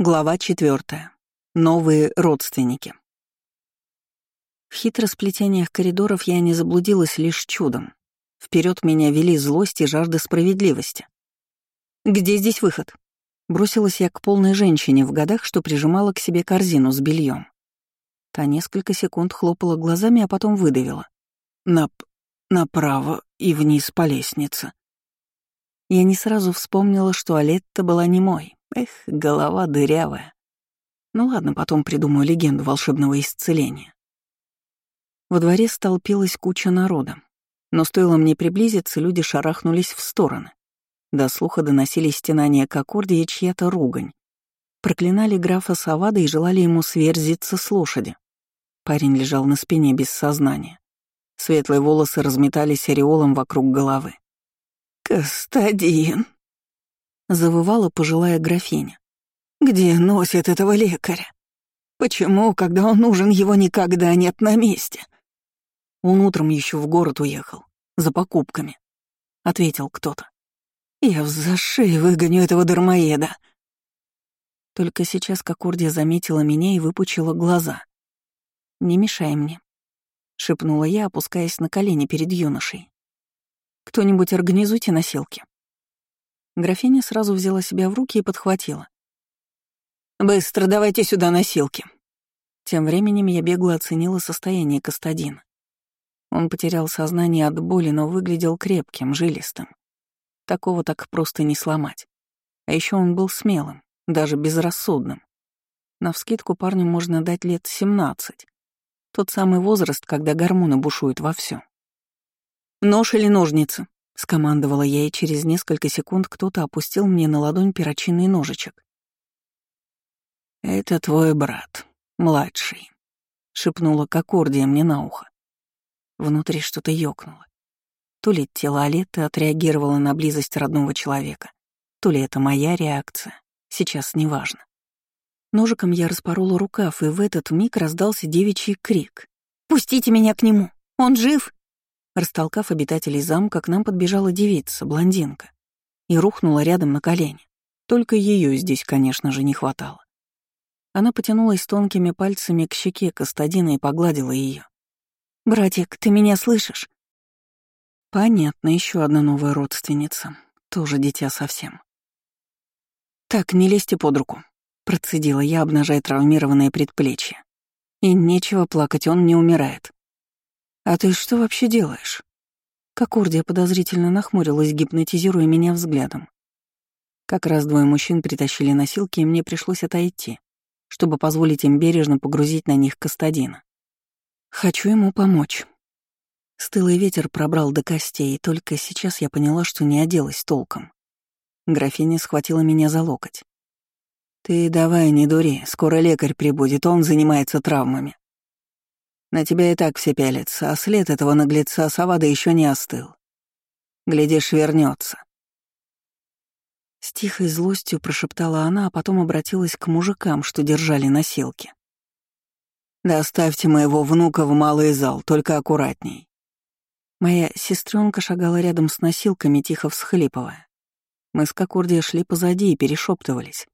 Глава четвертая. Новые родственники. В хитросплетениях коридоров я не заблудилась лишь чудом. Вперед меня вели злость и жажда справедливости. «Где здесь выход?» Бросилась я к полной женщине в годах, что прижимала к себе корзину с бельем. Та несколько секунд хлопала глазами, а потом выдавила. «Нап... направо и вниз по лестнице». Я не сразу вспомнила, что Алетта была не мой. Эх, голова дырявая. Ну ладно, потом придумаю легенду волшебного исцеления. Во дворе столпилась куча народа. Но стоило мне приблизиться, люди шарахнулись в стороны. До слуха доносились стенания к аккорде и чья-то ругань. Проклинали графа Савада и желали ему сверзиться с лошади. Парень лежал на спине без сознания. Светлые волосы разметались ореолом вокруг головы. «Кастадин!» Завывала пожилая графиня. «Где носит этого лекаря? Почему, когда он нужен, его никогда нет на месте?» «Он утром еще в город уехал, за покупками», — ответил кто-то. «Я в зашей выгоню этого дармоеда». Только сейчас Кокордия заметила меня и выпучила глаза. «Не мешай мне», — шепнула я, опускаясь на колени перед юношей. «Кто-нибудь организуйте носилки». Графиня сразу взяла себя в руки и подхватила. «Быстро давайте сюда носилки». Тем временем я бегло оценила состояние Кастадина. Он потерял сознание от боли, но выглядел крепким, жилистым. Такого так просто не сломать. А еще он был смелым, даже безрассудным. Навскидку парню можно дать лет 17. Тот самый возраст, когда гормоны бушуют вовсю. «Нож или ножницы?» — скомандовала я, и через несколько секунд кто-то опустил мне на ладонь перочинный ножичек. «Это твой брат, младший», — шепнула Кокордия мне на ухо. Внутри что-то ёкнуло. То ли тело Алетты отреагировало на близость родного человека, то ли это моя реакция, сейчас неважно. Ножиком я распорола рукав, и в этот миг раздался девичий крик. «Пустите меня к нему! Он жив!» Растолкав обитателей замка, к нам подбежала девица, блондинка, и рухнула рядом на колени. Только ее здесь, конечно же, не хватало. Она потянулась тонкими пальцами к щеке Кастадина и погладила ее. «Братик, ты меня слышишь?» Понятно, еще одна новая родственница. Тоже дитя совсем. «Так, не лезьте под руку», — процедила я, обнажая травмированное предплечье. «И нечего плакать, он не умирает. «А ты что вообще делаешь?» Кокордия подозрительно нахмурилась, гипнотизируя меня взглядом. Как раз двое мужчин притащили носилки, и мне пришлось отойти, чтобы позволить им бережно погрузить на них Кастадина. «Хочу ему помочь». Стылый ветер пробрал до костей, и только сейчас я поняла, что не оделась толком. Графиня схватила меня за локоть. «Ты давай не дури, скоро лекарь прибудет, он занимается травмами. На тебя и так все пялятся, а след этого наглеца Савада еще не остыл. Глядишь, вернется. С тихой злостью прошептала она, а потом обратилась к мужикам, что держали носилки. «Доставьте моего внука в малый зал, только аккуратней». Моя сестренка шагала рядом с носилками, тихо всхлипывая. Мы с Кокурдией шли позади и перешептывались.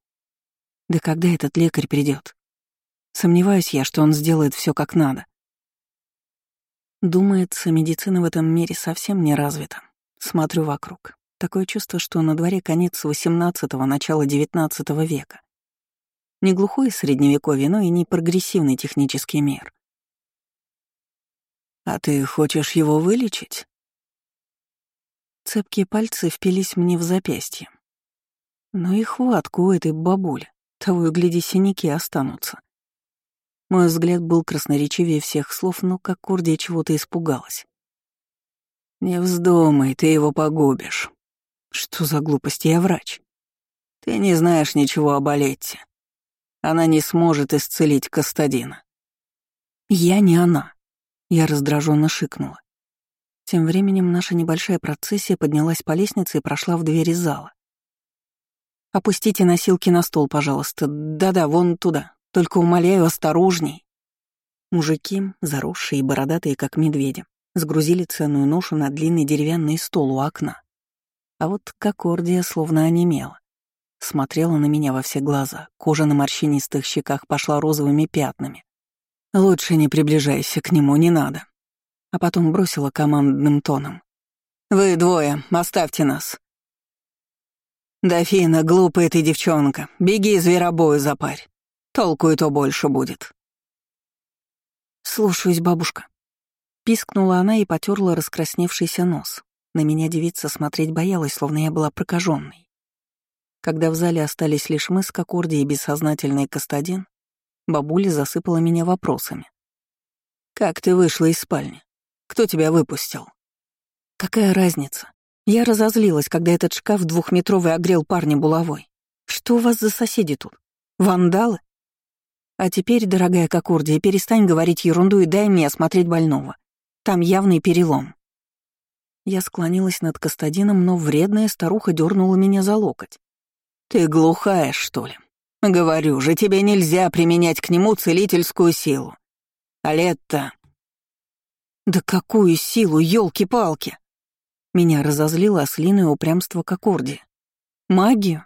«Да когда этот лекарь придет? Сомневаюсь я, что он сделает все как надо. Думается, медицина в этом мире совсем не развита. Смотрю вокруг. Такое чувство, что на дворе конец XVIII – начало XIX века. Не глухое средневековье, но и не прогрессивный технический мир. «А ты хочешь его вылечить?» Цепкие пальцы впились мне в запястье. Ну и хватку у этой бабули, того и гляди, синяки останутся. Мой взгляд был красноречивее всех слов, но как Кордия чего-то испугалась. «Не вздумай, ты его погубишь». «Что за глупость? Я врач». «Ты не знаешь ничего о Балетте. Она не сможет исцелить Кастадина». «Я не она», — я раздраженно шикнула. Тем временем наша небольшая процессия поднялась по лестнице и прошла в двери зала. «Опустите носилки на стол, пожалуйста. Да-да, вон туда. Только умоляю, осторожней. Мужики, заросшие и бородатые, как медведи, сгрузили ценную ношу на длинный деревянный стол у окна. А вот Кокордия словно онемела. Смотрела на меня во все глаза, кожа на морщинистых щеках пошла розовыми пятнами. «Лучше не приближайся к нему, не надо». А потом бросила командным тоном. «Вы двое, оставьте нас». «Дофина, глупая ты девчонка, беги зверобою запарь. Толку и то больше будет». «Слушаюсь, бабушка». Пискнула она и потерла раскрасневшийся нос. На меня девица смотреть боялась, словно я была прокаженной. Когда в зале остались лишь мы с Кокорди и бессознательный Кастадин, бабуля засыпала меня вопросами. «Как ты вышла из спальни? Кто тебя выпустил?» «Какая разница? Я разозлилась, когда этот шкаф двухметровый огрел парня булавой. Что у вас за соседи тут? Вандалы? А теперь, дорогая Кокурдия, перестань говорить ерунду и дай мне осмотреть больного. Там явный перелом. Я склонилась над Кастадином, но вредная старуха дернула меня за локоть. «Ты глухая, что ли? Говорю же, тебе нельзя применять к нему целительскую силу. А лето...» «Да какую силу, елки палки Меня разозлило ослиное упрямство Кокорди. «Магию?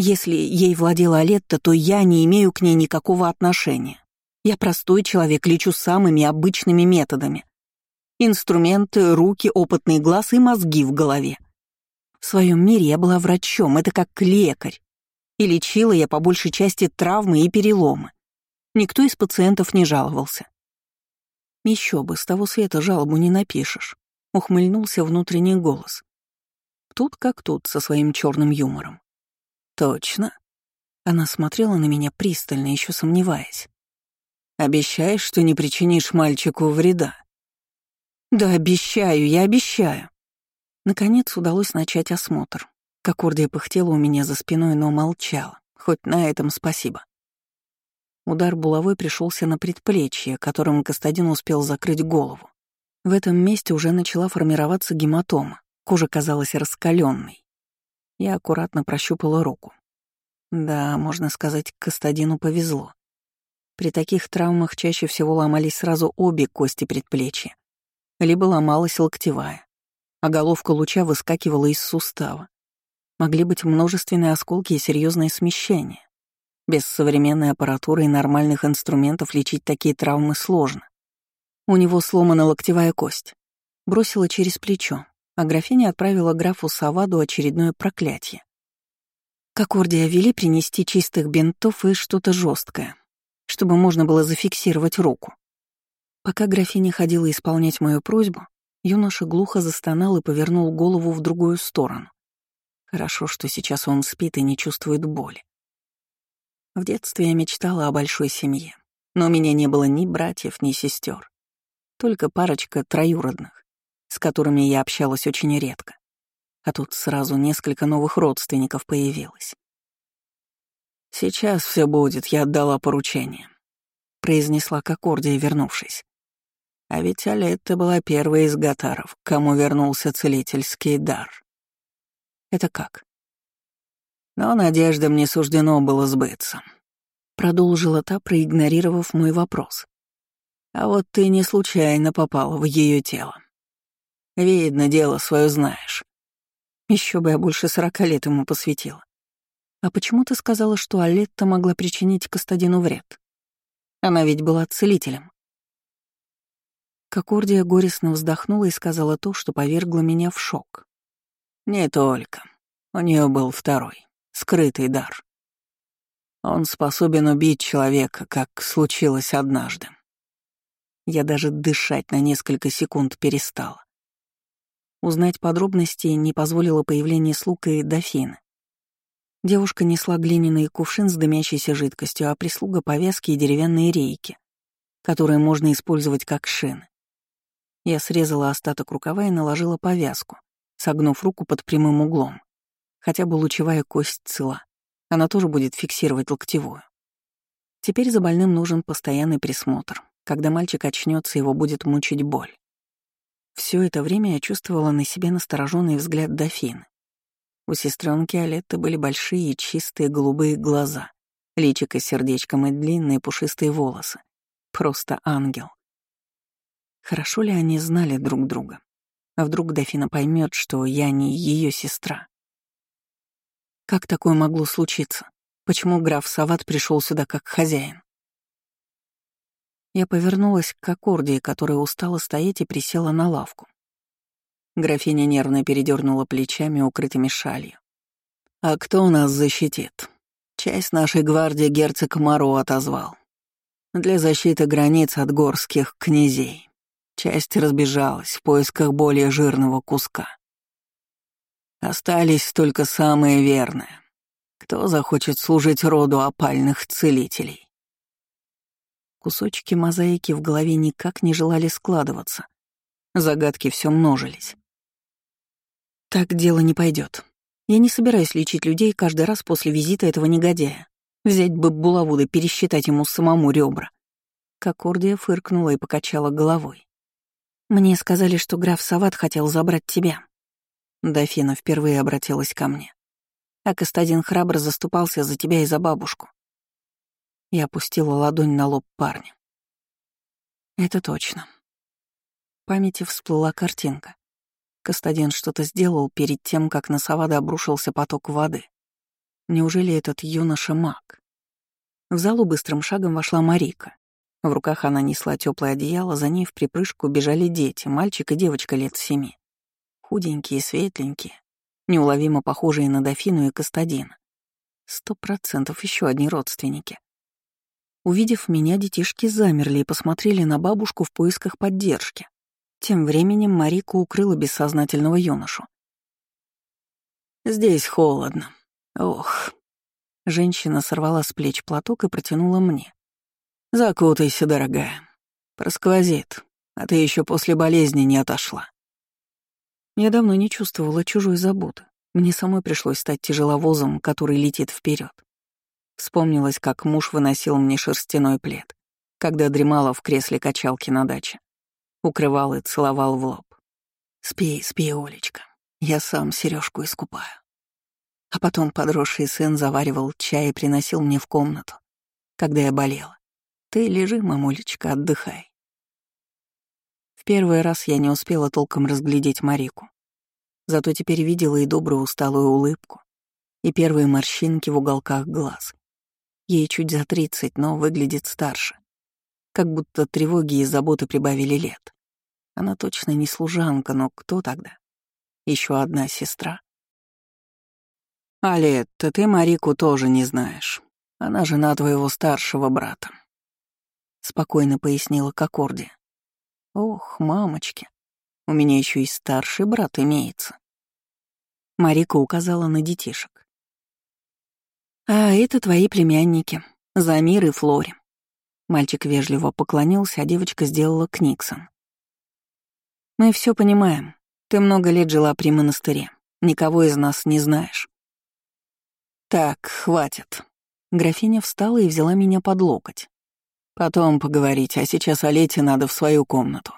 Если ей владела Алетта, то я не имею к ней никакого отношения. Я простой человек, лечу самыми обычными методами. Инструменты, руки, опытный глаз и мозги в голове. В своем мире я была врачом, это как лекарь. И лечила я по большей части травмы и переломы. Никто из пациентов не жаловался. Еще бы, с того света жалобу не напишешь. Ухмыльнулся внутренний голос. Тут как тут, со своим черным юмором. «Точно?» Она смотрела на меня пристально, еще сомневаясь. «Обещаешь, что не причинишь мальчику вреда?» «Да, обещаю, я обещаю». Наконец удалось начать осмотр. Кокордия пыхтела у меня за спиной, но молчала. Хоть на этом спасибо. Удар булавой пришелся на предплечье, которым Кастадин успел закрыть голову. В этом месте уже начала формироваться гематома. Кожа казалась раскаленной. Я аккуратно прощупала руку. Да, можно сказать, Кастадину повезло. При таких травмах чаще всего ломались сразу обе кости предплечья. Либо ломалась локтевая, а головка луча выскакивала из сустава. Могли быть множественные осколки и серьезное смещение. Без современной аппаратуры и нормальных инструментов лечить такие травмы сложно. У него сломана локтевая кость. Бросила через плечо, а графиня отправила графу Саваду очередное проклятие. Как Ордия вели принести чистых бинтов и что-то жесткое, чтобы можно было зафиксировать руку. Пока графиня ходила исполнять мою просьбу, юноша глухо застонал и повернул голову в другую сторону. Хорошо, что сейчас он спит и не чувствует боли. В детстве я мечтала о большой семье, но у меня не было ни братьев, ни сестер, только парочка троюродных с которыми я общалась очень редко. А тут сразу несколько новых родственников появилось. «Сейчас все будет, я отдала поручение», — произнесла Кокордия, вернувшись. А ведь Алетта была первой из гатаров, кому вернулся целительский дар. Это как? Но надеждам не суждено было сбыться. Продолжила та, проигнорировав мой вопрос. А вот ты не случайно попал в ее тело. Видно, дело свое знаешь. Еще бы я больше сорока лет ему посвятила. А почему ты сказала, что Алетта могла причинить Кастадину вред? Она ведь была целителем. Кокордия горестно вздохнула и сказала то, что повергло меня в шок. Не только. У нее был второй, скрытый дар. Он способен убить человека, как случилось однажды. Я даже дышать на несколько секунд перестала. Узнать подробности не позволило появление слуг и дофина. Девушка несла глиняный кувшин с дымящейся жидкостью, а прислуга — повязки и деревянные рейки, которые можно использовать как шины. Я срезала остаток рукава и наложила повязку, согнув руку под прямым углом. Хотя бы лучевая кость цела. Она тоже будет фиксировать локтевую. Теперь за больным нужен постоянный присмотр. Когда мальчик очнется, его будет мучить боль. Все это время я чувствовала на себе настороженный взгляд дофины. У сестренки Алетты были большие чистые голубые глаза, личико с сердечком и длинные пушистые волосы. Просто ангел. Хорошо ли они знали друг друга? А вдруг дофина поймет, что я не ее сестра? Как такое могло случиться? Почему граф Сават пришел сюда как хозяин? Я повернулась к Аккордии, которая устала стоять и присела на лавку. Графиня нервно передернула плечами, укрытыми шалью. «А кто нас защитит? Часть нашей гвардии герцог Маро отозвал. Для защиты границ от горских князей. Часть разбежалась в поисках более жирного куска. Остались только самые верные. Кто захочет служить роду опальных целителей? Кусочки мозаики в голове никак не желали складываться. Загадки все множились. Так дело не пойдет. Я не собираюсь лечить людей каждый раз после визита этого негодяя. Взять бы булаву да пересчитать ему самому ребра. Кокордия фыркнула и покачала головой. «Мне сказали, что граф Сават хотел забрать тебя. Дофина впервые обратилась ко мне. А Кастадин храбро заступался за тебя и за бабушку. Я опустила ладонь на лоб парня. Это точно. В памяти всплыла картинка. Кастадин что-то сделал перед тем, как на Савада обрушился поток воды. Неужели этот юноша маг? В залу быстрым шагом вошла Марика. В руках она несла теплое одеяло, за ней в припрыжку бежали дети, мальчик и девочка лет семи худенькие, светленькие, неуловимо похожие на дофину и Кастадина. Сто процентов еще одни родственники. Увидев меня, детишки замерли и посмотрели на бабушку в поисках поддержки. Тем временем Марика укрыла бессознательного юношу. «Здесь холодно. Ох». Женщина сорвала с плеч платок и протянула мне. «Закутайся, дорогая. Просквозит, а ты еще после болезни не отошла». Я давно не чувствовала чужой заботы. Мне самой пришлось стать тяжеловозом, который летит вперед. Вспомнилось, как муж выносил мне шерстяной плед, когда дремала в кресле качалки на даче. Укрывал и целовал в лоб. «Спи, спи, Олечка. Я сам сережку искупаю». А потом подросший сын заваривал чай и приносил мне в комнату, когда я болела. «Ты лежи, мамулечка, отдыхай первый раз я не успела толком разглядеть Марику. Зато теперь видела и добрую усталую улыбку, и первые морщинки в уголках глаз. Ей чуть за тридцать, но выглядит старше. Как будто тревоги и заботы прибавили лет. Она точно не служанка, но кто тогда? Еще одна сестра. «Алетта, ты Марику тоже не знаешь. Она жена твоего старшего брата», — спокойно пояснила Кокорди. Ох, мамочки, у меня еще и старший брат имеется. Марика указала на детишек. А это твои племянники, Замир и Флори. Мальчик вежливо поклонился, а девочка сделала книксон. Мы все понимаем. Ты много лет жила при монастыре. Никого из нас не знаешь. Так, хватит. Графиня встала и взяла меня под локоть. Потом поговорить, а сейчас Олете надо в свою комнату.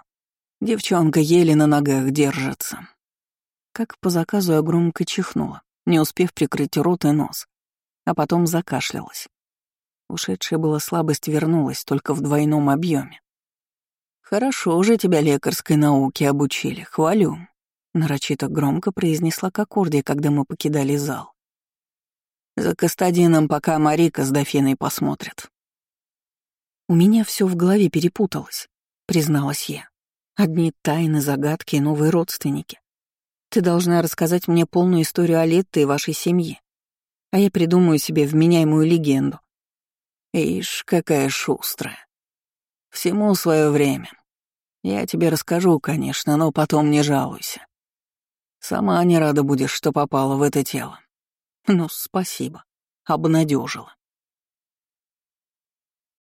Девчонка еле на ногах держится. Как по заказу я громко чихнула, не успев прикрыть рот и нос, а потом закашлялась. Ушедшая была слабость вернулась, только в двойном объеме. «Хорошо уже тебя лекарской науке обучили, хвалю», — нарочито громко произнесла Кокордия, когда мы покидали зал. «За Кастадином пока Марика с Дофиной посмотрят. У меня все в голове перепуталось, призналась я. Одни тайны, загадки и новые родственники. Ты должна рассказать мне полную историю Алетты и вашей семьи, а я придумаю себе вменяемую легенду. Ишь, какая шустрая. Всему свое время. Я тебе расскажу, конечно, но потом не жалуйся. Сама не рада будешь, что попала в это тело. Ну, спасибо. Обнадежила.